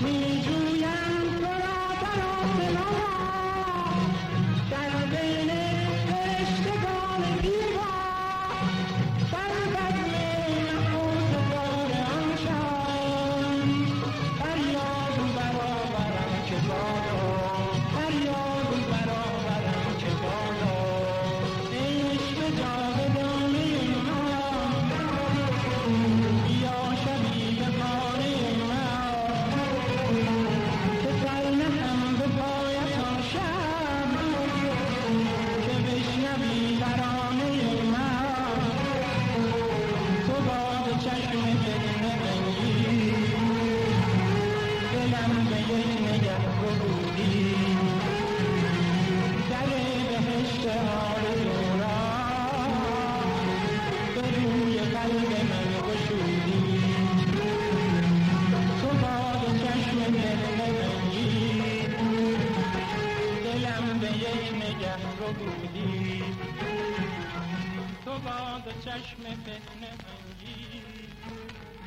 me چشم فتنه انگیز